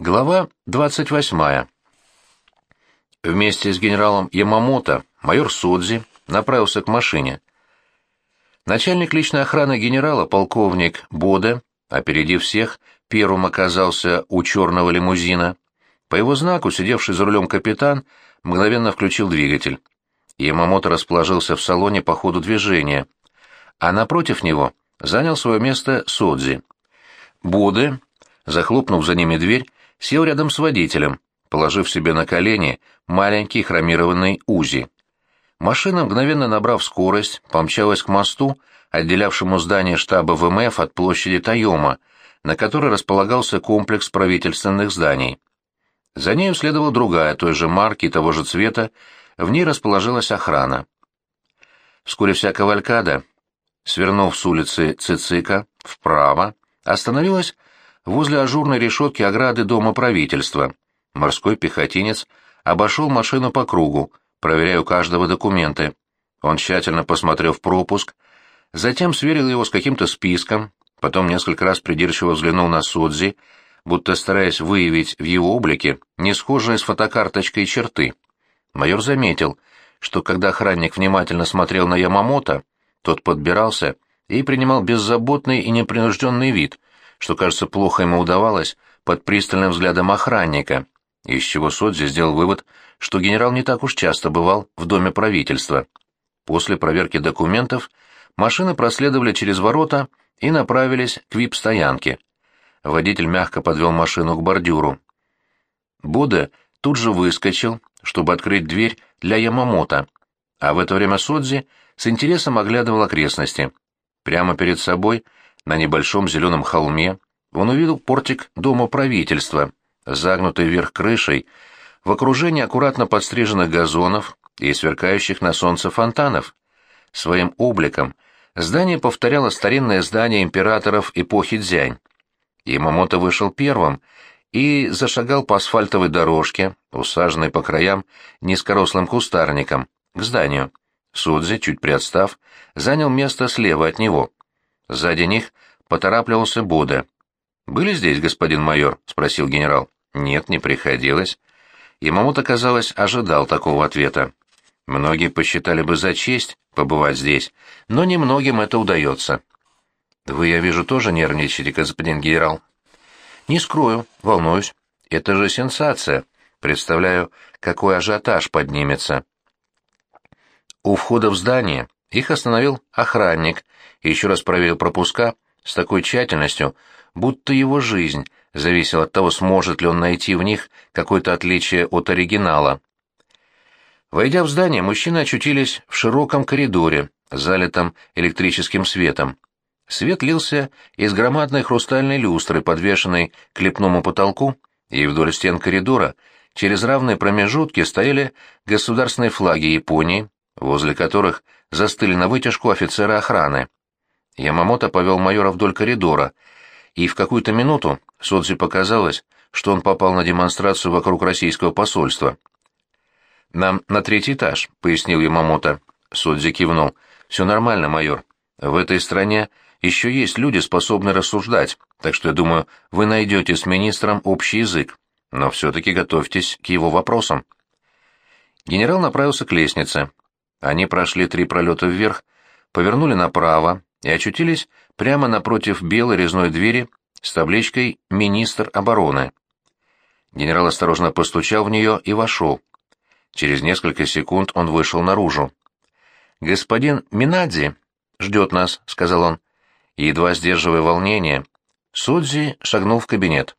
Глава 28. Вместе с генералом Ямамото майор Судзи направился к машине. Начальник личной охраны генерала, полковник Боде, опередив всех, первым оказался у черного лимузина. По его знаку, сидевший за рулем капитан, мгновенно включил двигатель. Ямамото расположился в салоне по ходу движения, а напротив него занял свое место Судзи. Боде, захлопнув за ними дверь, сел рядом с водителем, положив себе на колени маленький хромированный УЗИ. Машина, мгновенно набрав скорость, помчалась к мосту, отделявшему здание штаба ВМФ от площади Тайома, на которой располагался комплекс правительственных зданий. За нею следовала другая, той же марки и того же цвета, в ней расположилась охрана. Вскоре вся кавалькада, свернув с улицы Цицика вправо, остановилась Возле ажурной решетки ограды дома правительства морской пехотинец обошел машину по кругу, проверяя у каждого документы. Он тщательно посмотрел в пропуск, затем сверил его с каким-то списком, потом несколько раз придирчиво взглянул на Судзи, будто стараясь выявить в его облике не схожие с фотокарточкой черты. Майор заметил, что когда охранник внимательно смотрел на Ямамото, тот подбирался и принимал беззаботный и непринужденный вид, что, кажется, плохо ему удавалось под пристальным взглядом охранника, из чего Содзи сделал вывод, что генерал не так уж часто бывал в доме правительства. После проверки документов машины проследовали через ворота и направились к вип-стоянке. Водитель мягко подвел машину к бордюру. Буда тут же выскочил, чтобы открыть дверь для Ямамото, а в это время Содзи с интересом оглядывал окрестности. Прямо перед собой — на небольшом зеленом холме он увидел портик дома правительства, загнутый вверх крышей, в окружении аккуратно подстриженных газонов и сверкающих на солнце фонтанов. Своим обликом здание повторяло старинное здание императоров эпохи Дзянь. Ямамото вышел первым и зашагал по асфальтовой дорожке, усаженной по краям низкорослым кустарником, к зданию. Судзи, чуть приотстав, занял место слева от него. Сзади них поторапливался Буда. «Были здесь, господин майор?» — спросил генерал. «Нет, не приходилось». Ямамото, казалось, ожидал такого ответа. Многие посчитали бы за честь побывать здесь, но немногим это удается. «Вы, я вижу, тоже нервничаете, господин генерал?» «Не скрою, волнуюсь. Это же сенсация. Представляю, какой ажиотаж поднимется». У входа в здание их остановил охранник и еще раз проверил пропуска с такой тщательностью, будто его жизнь зависела от того, сможет ли он найти в них какое-то отличие от оригинала. Войдя в здание, мужчины очутились в широком коридоре, залитом электрическим светом. Свет лился из громадной хрустальной люстры, подвешенной к лепному потолку, и вдоль стен коридора через равные промежутки стояли государственные флаги Японии, возле которых застыли на вытяжку офицеры охраны. Ямамото повел майора вдоль коридора, и в какую-то минуту Содзи показалось, что он попал на демонстрацию вокруг российского посольства. «Нам на третий этаж», — пояснил Ямамото. Содзи кивнул. «Все нормально, майор. В этой стране еще есть люди, способные рассуждать, так что, я думаю, вы найдете с министром общий язык. Но все-таки готовьтесь к его вопросам». Генерал направился к лестнице. Они прошли три пролета вверх, повернули направо и очутились прямо напротив белой резной двери с табличкой «Министр обороны». Генерал осторожно постучал в нее и вошел. Через несколько секунд он вышел наружу. «Господин Минадзи ждет нас», — сказал он. едва сдерживая волнение, Судзи шагнул в кабинет.